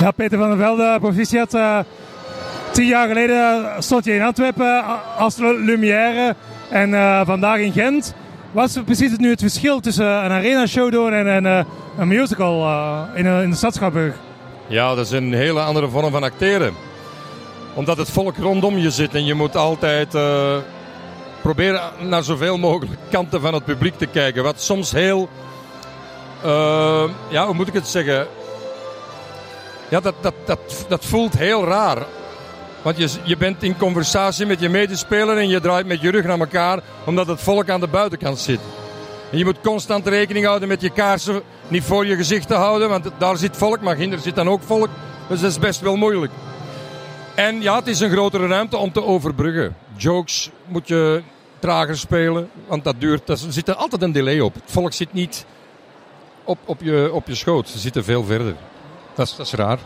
Ja, Peter van der Velde, proficiat. Uh, tien jaar geleden stond je in Antwerpen als Lumière en uh, vandaag in Gent. Wat is precies nu het verschil tussen een arena show doen en, en een musical in, in de stad Ja, dat is een hele andere vorm van acteren. Omdat het volk rondom je zit en je moet altijd proberen naar zoveel mogelijk kanten van het publiek te kijken. Wat soms heel, ja, hoe moet ik het zeggen? Ja, dat, dat, dat, dat voelt heel raar. Want je, je bent in conversatie met je medespeler en je draait met je rug naar elkaar omdat het volk aan de buitenkant zit. En je moet constant rekening houden met je kaarsen niet voor je gezicht te houden, want daar zit volk, maar hinder zit dan ook volk. Dus dat is best wel moeilijk. En ja, het is een grotere ruimte om te overbruggen. Jokes moet je trager spelen, want dat duurt. Er zit er altijd een delay op. Het volk zit niet op, op, je, op je schoot, ze zitten veel verder. Dat is, dat is raar.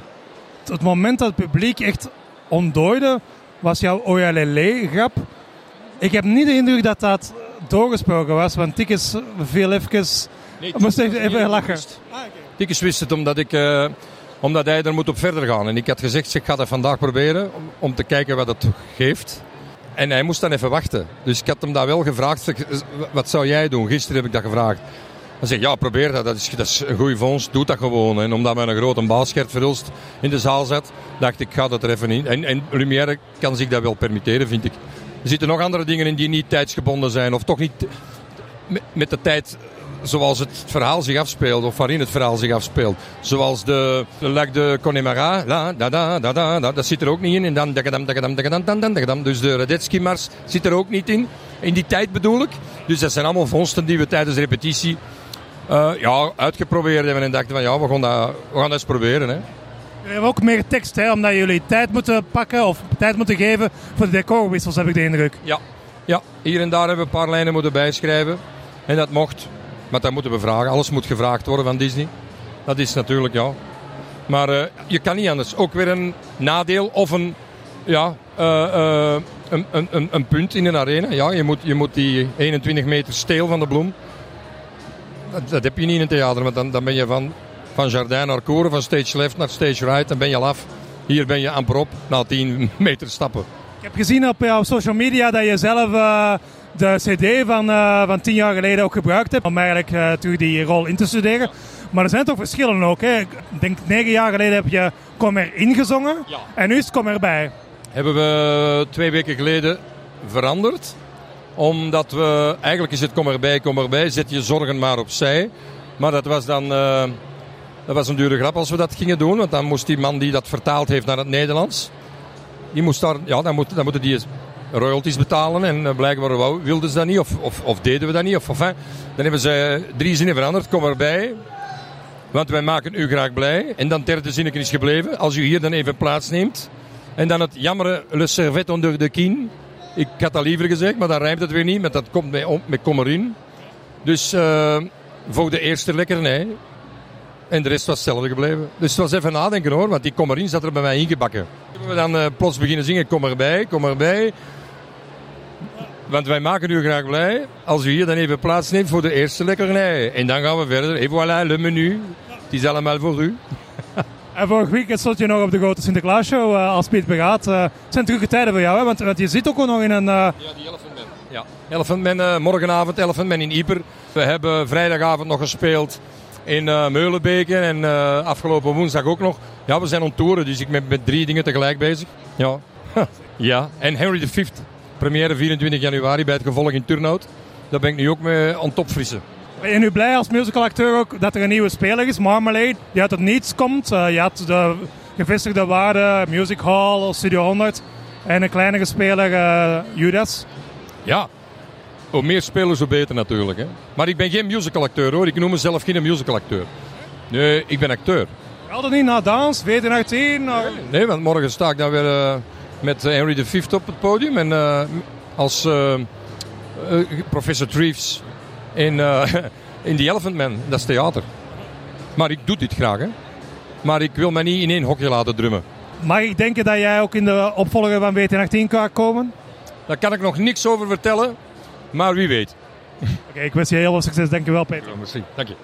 Het moment dat het publiek echt ontdooide, was jouw Oyalele-grap. Ik heb niet de indruk dat dat doorgesproken was, want Tikkes viel even... Nee, moest even, even lachen. Tikkes wist het omdat, ik, uh, omdat hij er moet op verder gaan. En ik had gezegd, ik ga dat vandaag proberen om, om te kijken wat het geeft. En hij moest dan even wachten. Dus ik had hem daar wel gevraagd, wat zou jij doen? Gisteren heb ik dat gevraagd. Dan zeg ja, probeer dat. Dat is, dat is een goede vondst. Doe dat gewoon. En omdat we een grote baalschert Verhulst in de zaal zat, dacht ik, ga dat er even in. En, en Lumière kan zich dat wel permitteren, vind ik. Er zitten nog andere dingen in die niet tijdsgebonden zijn. Of toch niet met de tijd zoals het verhaal zich afspeelt, of waarin het verhaal zich afspeelt. Zoals de, Lac de Connemara, la, da, da, da, da, da, dat zit er ook niet in. En dan dagadam, dagadam, dagadam, dagadam. Dus de Radetzky-mars zit er ook niet in. In die tijd bedoel ik. Dus dat zijn allemaal vondsten die we tijdens de repetitie uh, ja, uitgeprobeerd hebben en dachten van ja, we gaan dat, we gaan dat eens proberen. Hè. Jullie hebben ook meer tekst, hè, omdat jullie tijd moeten pakken of tijd moeten geven voor de decorwissels, heb ik de indruk. Ja. ja, hier en daar hebben we een paar lijnen moeten bijschrijven. En dat mocht, maar dat moeten we vragen. Alles moet gevraagd worden van Disney. Dat is natuurlijk, ja. Maar uh, je kan niet anders. Ook weer een nadeel of een, ja, uh, een, een, een, punt in een arena. Ja, je moet, je moet die 21 meter steel van de bloem dat, heb je niet in een theater, want dan, dan ben je van, van jardin naar koren, van stage left naar stage right, dan ben je al af. Hier ben je amper op na 10 meter stappen. Ik heb gezien op jouw social media dat je zelf uh, de CD van, uh, van tien jaar geleden ook gebruikt hebt om eigenlijk uh, terug die rol in te studeren. Maar er zijn toch verschillen ook. Hè? Ik denk negen jaar geleden heb je Kom er ingezongen ja. en nu is Kom erbij. Hebben we twee weken geleden veranderd omdat we, eigenlijk is het kom erbij, kom erbij, zet je zorgen maar opzij. Maar dat was dan, uh, dat was een dure grap als we dat gingen doen. Want dan moest die man die dat vertaald heeft naar het Nederlands, die moest daar, ja, dan, dan moeten die royalties betalen. En uh, blijkbaar wilden ze dat niet, of, of, of, deden we dat niet. Of, of, dan hebben ze drie zinnen veranderd, kom erbij. Want wij maken u graag blij. En dan derde zinnetje is gebleven. Als u hier dan even plaats neemt. En dan het jammere le servet onder de kin. Ik had dat liever gezegd, maar dan rijmt het weer niet. Maar dat komt met, kommerin. Dus uh, voor de eerste lekkernij. En de rest was hetzelfde gebleven. Dus het was even nadenken hoor, want die kommerin zat er bij mij ingebakken. We dan uh, plots beginnen zingen, kom erbij, kom erbij. Want wij maken u graag blij als u hier dan even plaats neemt voor de eerste lekkernij. En dan gaan we verder. Et voilà, le menu. Het is allemaal voor u. En vorig weekend stond je nog op de grote Sinterklaasshow uh, als Piet Begaat. Uh, het zijn drukke tijden voor jou, hè? Want, want je zit ook nog in een... Ja, die Elephant. Ja, Elephant Man, morgenavond Elephant Man in Ieper. We hebben vrijdagavond nog gespeeld in Meulenbeken en afgelopen woensdag ook nog. Ja, we zijn on toeren, dus ik ben met drie dingen tegelijk bezig. Ja. ja, en Henry V, première 24 januari bij het gevolg in Turnhout. Daar ben ik nu ook mee aan top frissen. Ben je nu blij als musicalacteur ook dat er een nieuwe speler is, Marmalade, die uit het niets komt? Uh, je had de gevestigde waarde Music Hall, Studio 100 en een kleinere speler, uh, Judas. Ja, hoe meer spelers, hoe beter natuurlijk. Hè. Maar ik ben geen musicalacteur hoor, ik noem mezelf geen musicalacteur. Nee, ik ben acteur. Dan niet na dans, naar 10? Nee, nee, want morgen sta ik dan weer uh, met Henry V op het podium en als professor Treves in, uh, in The Elephant Man. Dat is theater. Maar ik doe dit graag, hè. Maar ik wil mij niet in één hokje laten drummen. Mag ik denken dat jij ook in de opvolger van WT18 kan komen? Daar kan ik nog niks over vertellen, maar wie weet. Oké, ik wens je heel veel succes. Dank je wel, Peter. Merci. Dank je.